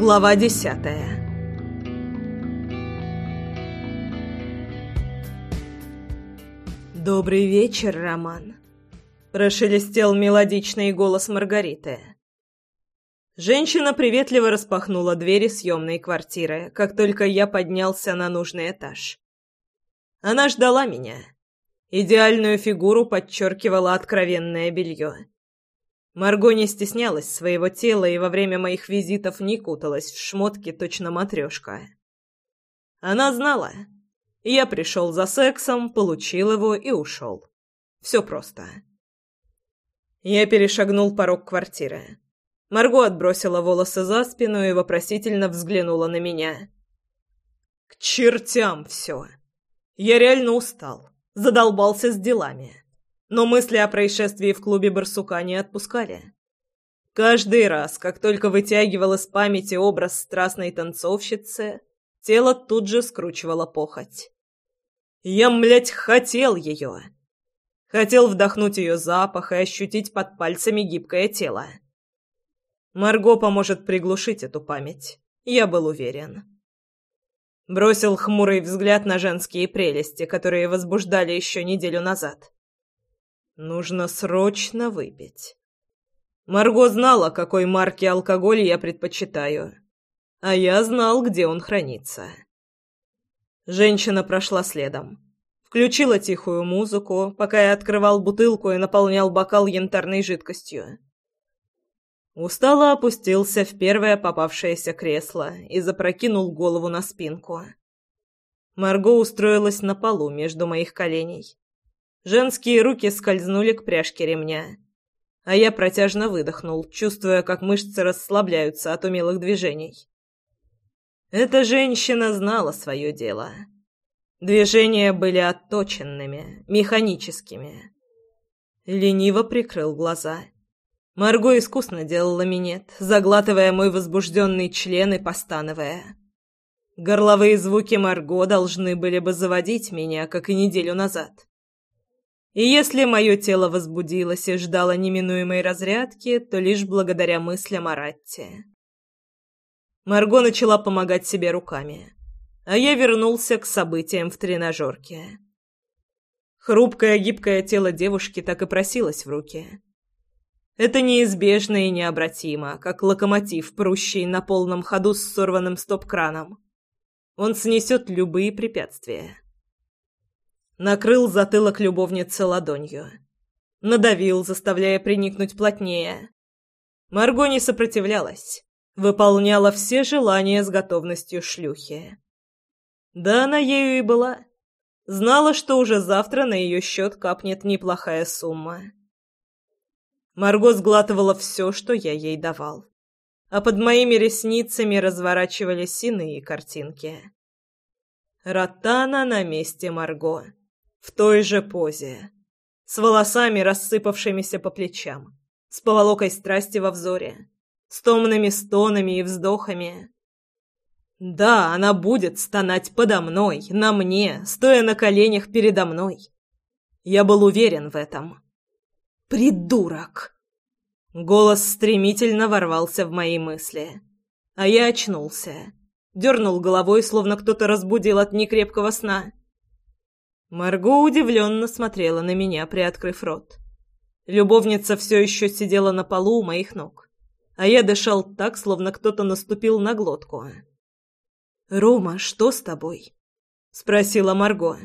Глава десятая «Добрый вечер, Роман», — прошелестел мелодичный голос Маргариты. Женщина приветливо распахнула двери съемной квартиры, как только я поднялся на нужный этаж. Она ждала меня. Идеальную фигуру подчеркивало откровенное белье. Марго не стеснялась своего тела и во время моих визитов не куталась в шмотки точно матрешка. Она знала. Я пришел за сексом, получил его и ушел. Все просто. Я перешагнул порог квартиры. Марго отбросила волосы за спину и вопросительно взглянула на меня. «К чертям все! Я реально устал, задолбался с делами но мысли о происшествии в клубе «Барсука» не отпускали. Каждый раз, как только вытягивал из памяти образ страстной танцовщицы, тело тут же скручивало похоть. Я, млять, хотел ее. Хотел вдохнуть ее запах и ощутить под пальцами гибкое тело. Марго поможет приглушить эту память, я был уверен. Бросил хмурый взгляд на женские прелести, которые возбуждали еще неделю назад. Нужно срочно выпить. Марго знала, какой марки алкоголь я предпочитаю, а я знал, где он хранится. Женщина прошла следом. Включила тихую музыку, пока я открывал бутылку и наполнял бокал янтарной жидкостью. Устало опустился в первое попавшееся кресло и запрокинул голову на спинку. Марго устроилась на полу между моих коленей. Женские руки скользнули к пряжке ремня. А я протяжно выдохнул, чувствуя, как мышцы расслабляются от умелых движений. Эта женщина знала свое дело. Движения были отточенными, механическими. Лениво прикрыл глаза. Марго искусно делала минет, заглатывая мой возбужденный член и постановая. Горловые звуки Марго должны были бы заводить меня, как и неделю назад. И если мое тело возбудилось и ждало неминуемой разрядки, то лишь благодаря мыслям о Ратте. Марго начала помогать себе руками, а я вернулся к событиям в тренажерке. Хрупкое гибкое тело девушки так и просилось в руки. Это неизбежно и необратимо, как локомотив, прущий на полном ходу с сорванным стоп-краном. Он снесет любые препятствия накрыл затылок любовницы ладонью. Надавил, заставляя приникнуть плотнее. Марго не сопротивлялась, выполняла все желания с готовностью шлюхи. Да она ею и была. Знала, что уже завтра на ее счет капнет неплохая сумма. Марго сглатывала все, что я ей давал. А под моими ресницами разворачивались иные картинки. Ротана на месте Марго в той же позе, с волосами, рассыпавшимися по плечам, с поволокой страсти во взоре, с томными стонами и вздохами. Да, она будет стонать подо мной, на мне, стоя на коленях передо мной. Я был уверен в этом. «Придурок!» Голос стремительно ворвался в мои мысли, а я очнулся. Дернул головой, словно кто-то разбудил от некрепкого сна. Марго удивленно смотрела на меня, приоткрыв рот. Любовница все еще сидела на полу у моих ног, а я дышал так, словно кто-то наступил на глотку. «Рома, что с тобой?» — спросила Марго.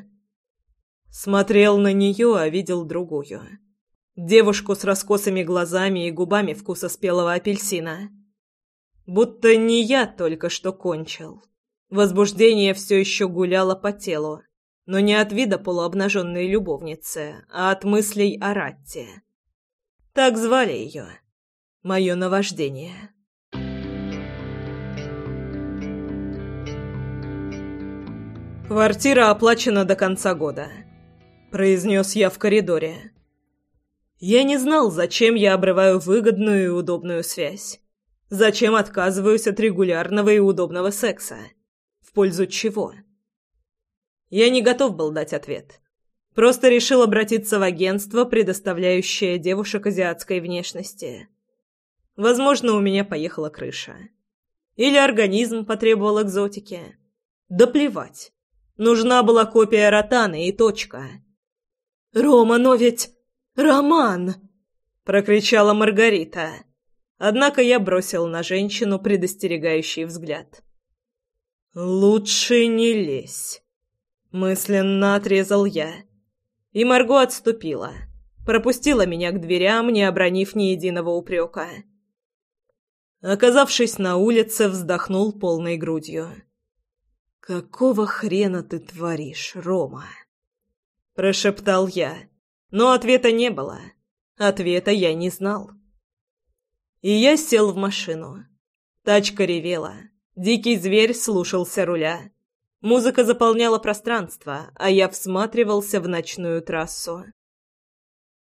Смотрел на нее, а видел другую. Девушку с раскосыми глазами и губами вкуса спелого апельсина. Будто не я только что кончил. Возбуждение все еще гуляло по телу но не от вида полуобнаженной любовницы, а от мыслей о Ратте. Так звали ее. Мое наваждение. «Квартира оплачена до конца года», — произнес я в коридоре. Я не знал, зачем я обрываю выгодную и удобную связь. Зачем отказываюсь от регулярного и удобного секса? В пользу чего? Я не готов был дать ответ. Просто решил обратиться в агентство, предоставляющее девушек азиатской внешности. Возможно, у меня поехала крыша. Или организм потребовал экзотики. Да плевать. Нужна была копия ротаны и точка. «Рома, но ведь... Роман!» — прокричала Маргарита. Однако я бросил на женщину предостерегающий взгляд. «Лучше не лезь», — мысленно отрезал я. И Марго отступила, пропустила меня к дверям, не обронив ни единого упрека. Оказавшись на улице, вздохнул полной грудью. «Какого хрена ты творишь, Рома?» Прошептал я, но ответа не было. Ответа я не знал. И я сел в машину. Тачка ревела. Дикий зверь слушался руля. Музыка заполняла пространство, а я всматривался в ночную трассу.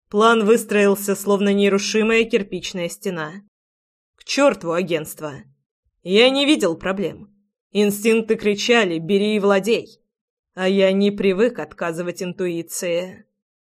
План выстроился, словно нерушимая кирпичная стена. К черту агентство! Я не видел проблем. Инстинкты кричали «бери и владей», а я не привык отказывать интуиции.